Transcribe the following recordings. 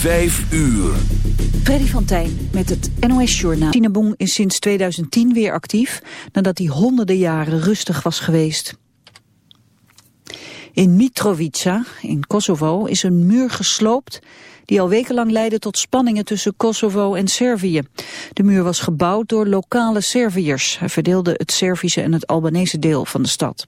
Vijf uur. Freddy van Tijn met het NOS-journaal. Sinabung is sinds 2010 weer actief nadat hij honderden jaren rustig was geweest. In Mitrovica, in Kosovo, is een muur gesloopt die al wekenlang leidde tot spanningen tussen Kosovo en Servië. De muur was gebouwd door lokale Serviërs. Hij verdeelde het Servische en het Albanese deel van de stad.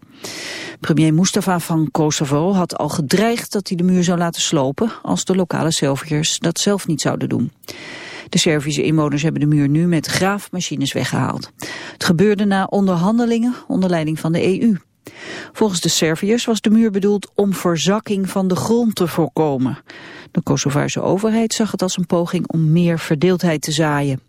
Premier Mustafa van Kosovo had al gedreigd dat hij de muur zou laten slopen als de lokale Serviërs dat zelf niet zouden doen. De Servische inwoners hebben de muur nu met graafmachines weggehaald. Het gebeurde na onderhandelingen onder leiding van de EU. Volgens de Serviërs was de muur bedoeld om verzakking van de grond te voorkomen. De Kosovaarse overheid zag het als een poging om meer verdeeldheid te zaaien.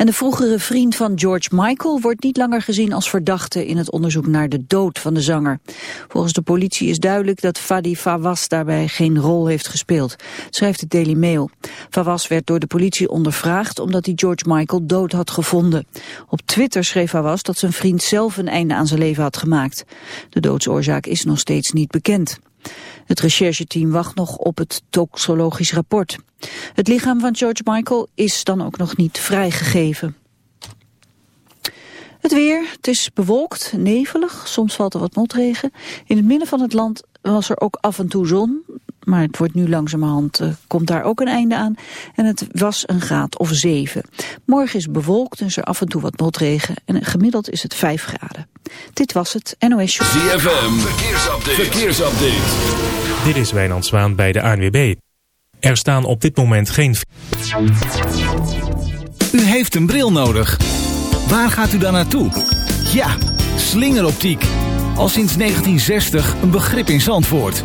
En de vroegere vriend van George Michael wordt niet langer gezien als verdachte in het onderzoek naar de dood van de zanger. Volgens de politie is duidelijk dat Fadi Fawaz daarbij geen rol heeft gespeeld, schrijft het Daily Mail. Fawaz werd door de politie ondervraagd omdat hij George Michael dood had gevonden. Op Twitter schreef Fawaz dat zijn vriend zelf een einde aan zijn leven had gemaakt. De doodsoorzaak is nog steeds niet bekend. Het rechercheteam wacht nog op het toxologisch rapport. Het lichaam van George Michael is dan ook nog niet vrijgegeven. Het weer, het is bewolkt, nevelig, soms valt er wat motregen. In het midden van het land was er ook af en toe zon, maar het wordt nu langzamerhand, uh, komt daar ook een einde aan. En het was een graad of zeven. Morgen is bewolkt en is er af en toe wat motregen en gemiddeld is het vijf graden. Dit was het NOS Show. ZFM, verkeersupdate. verkeersupdate. Dit is Wijnand Zwaan bij de ANWB. Er staan op dit moment geen... U heeft een bril nodig. Waar gaat u dan naartoe? Ja, slingeroptiek. Al sinds 1960 een begrip in Zandvoort.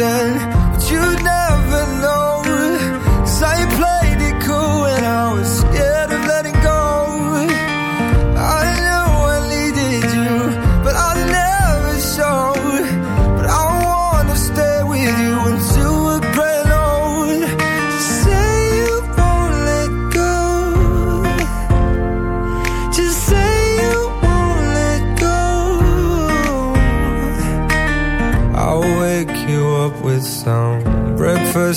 Loved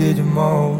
Needed you most.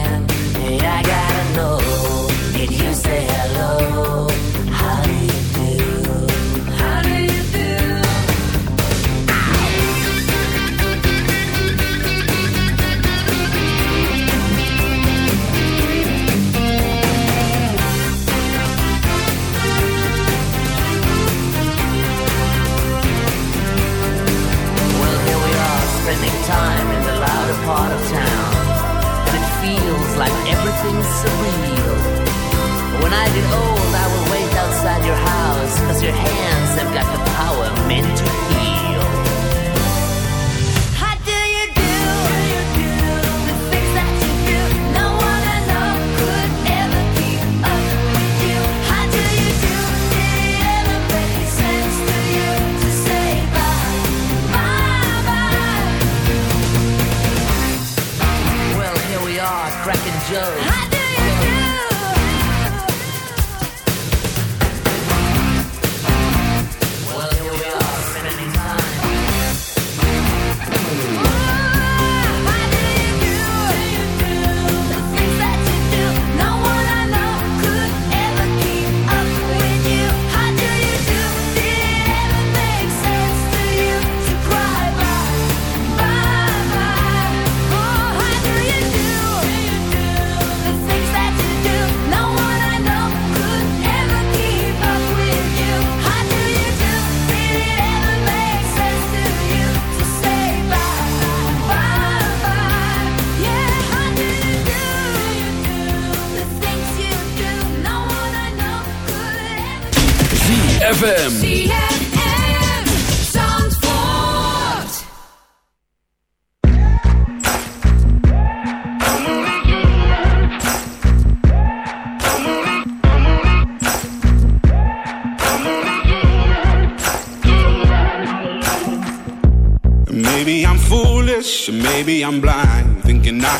Like surreal. When I get old, I will wait outside your house, cause your hands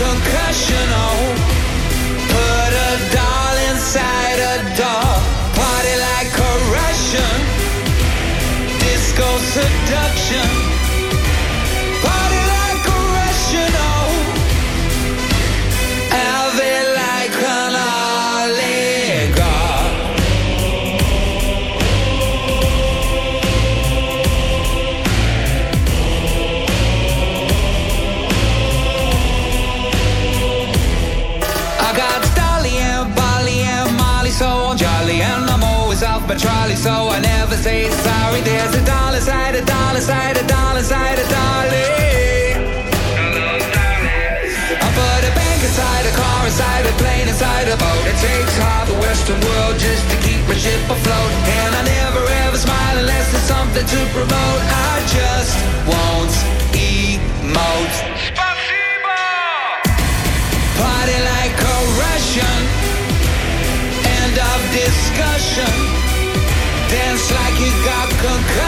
Concussion. Oh, put a doll inside a doll. Party like a Russian. Disco seduction. A dollar side, a dollar side, a. I put a bank inside a car, inside a plane, inside a boat. It takes half the Western world just to keep my ship afloat. And I never ever smile unless there's something to promote. I just won't emote. Party like a Russian. End of discussion. Dance like you got concussion.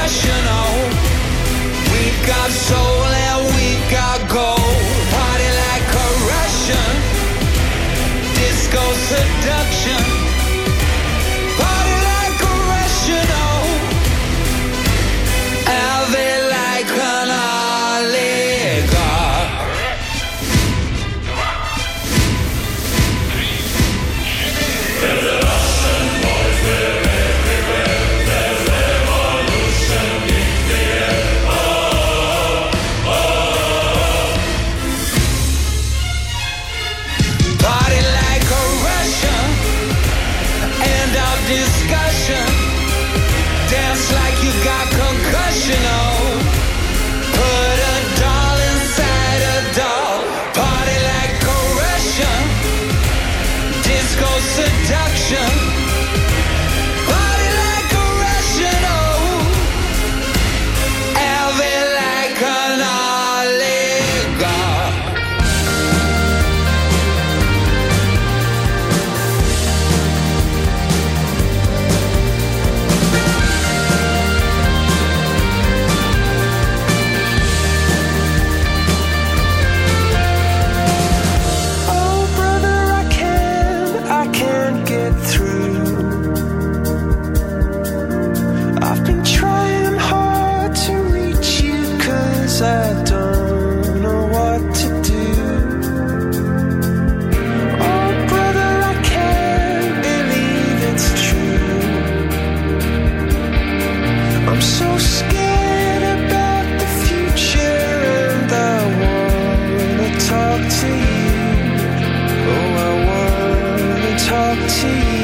Wanna talk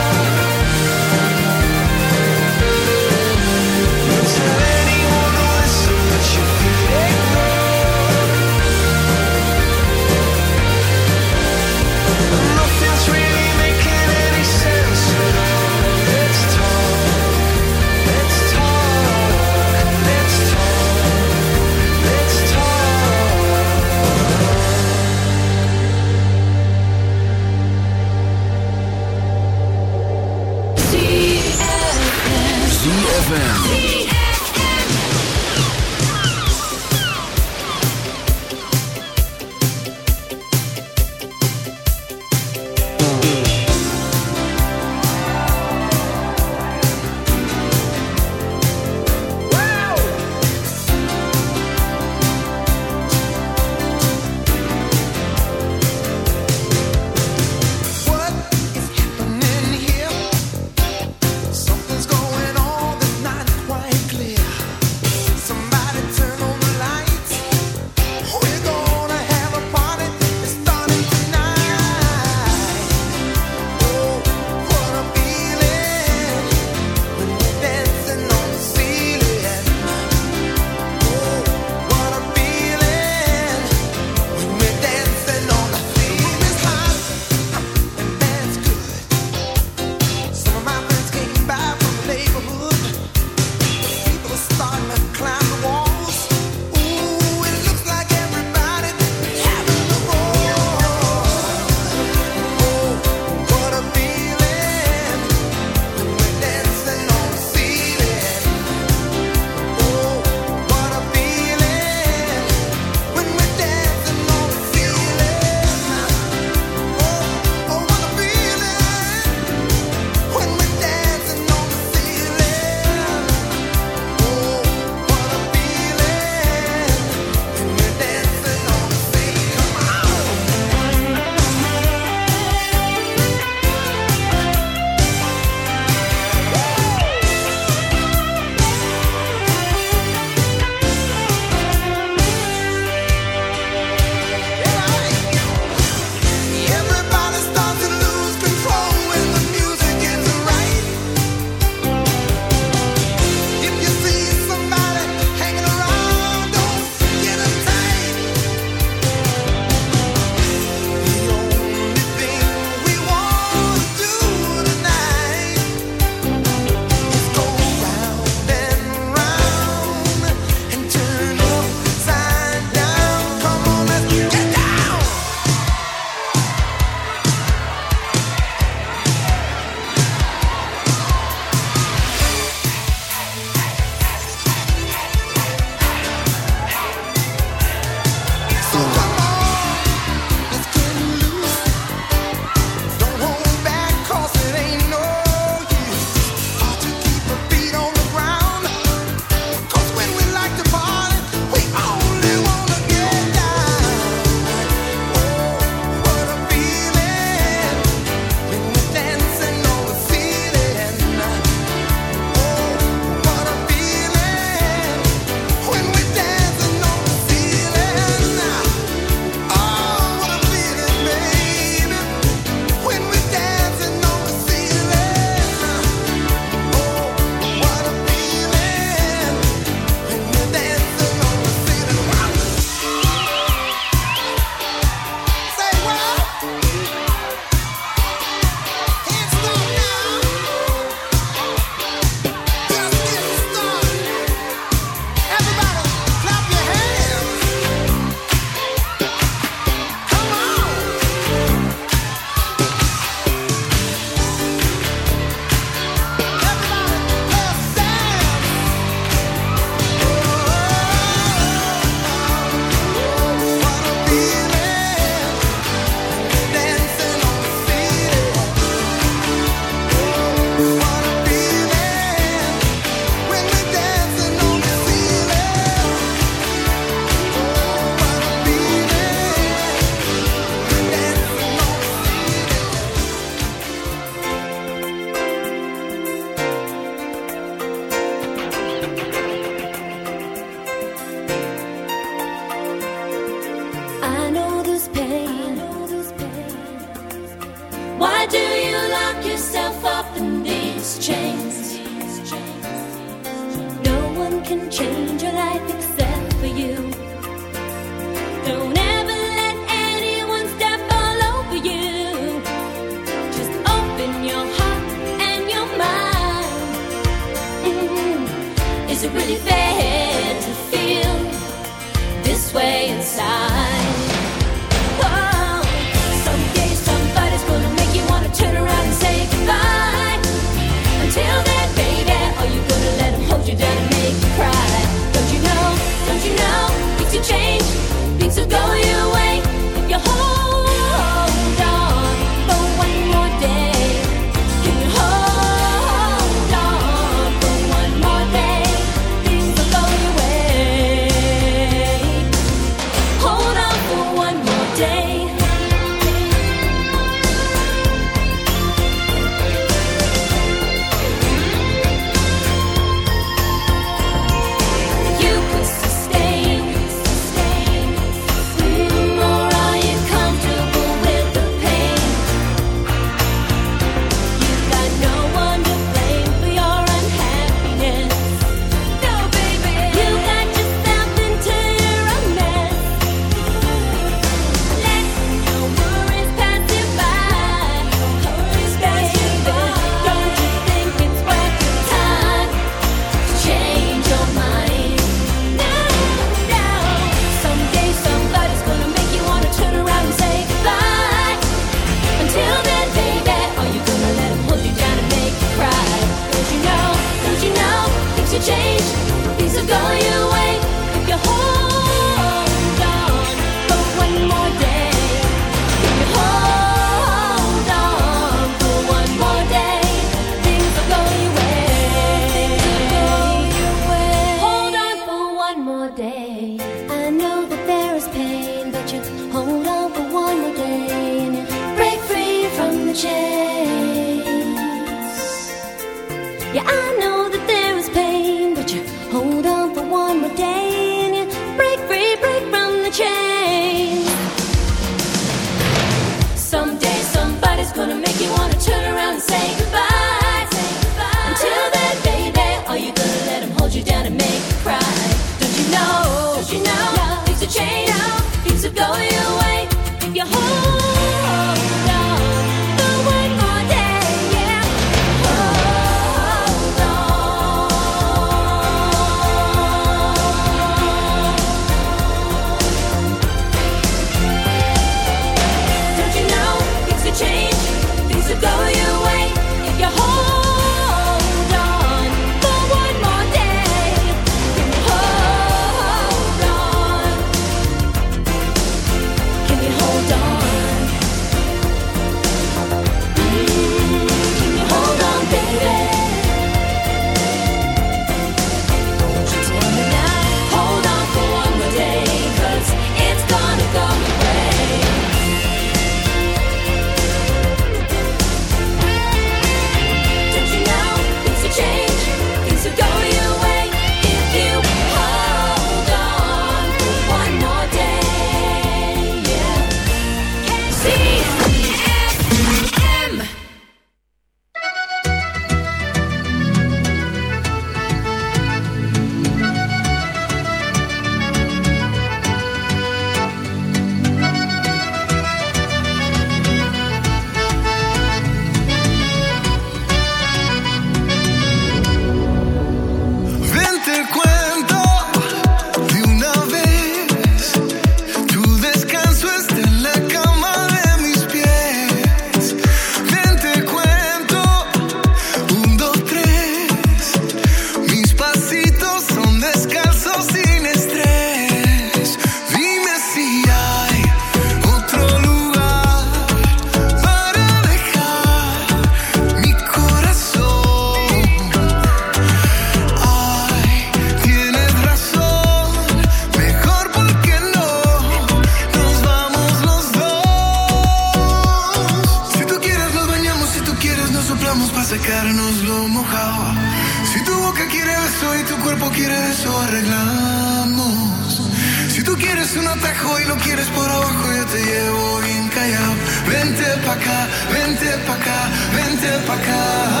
callado. Vente pa' acá, vente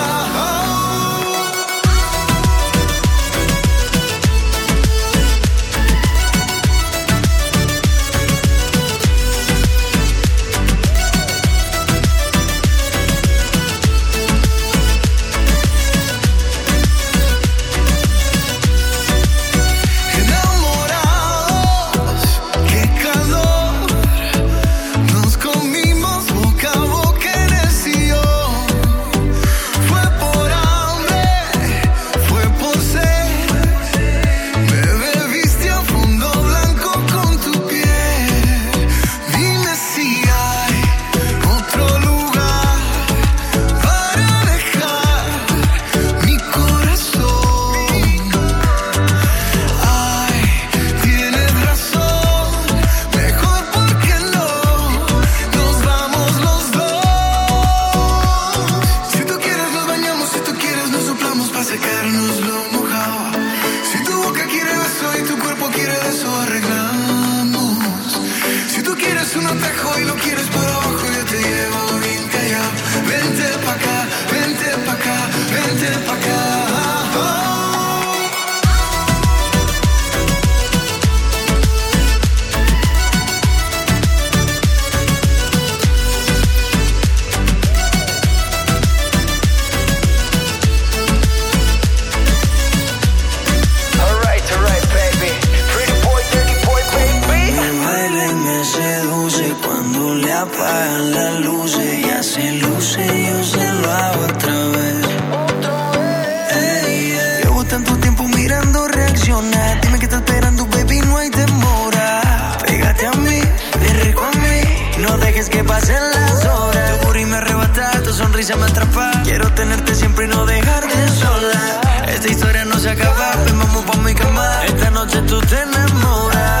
tirando, reacciona. Dime que está esperando, baby, no hay demora. Pégate a mí, de rico a mí. No dejes que pasen las horas. Tu y me arrebata, tu sonrisa me atrapa. Quiero tenerte siempre y no dejarte sola. Esta historia no se acaba, pues vamos pa' mi cama. Esta noche tú te enamoras.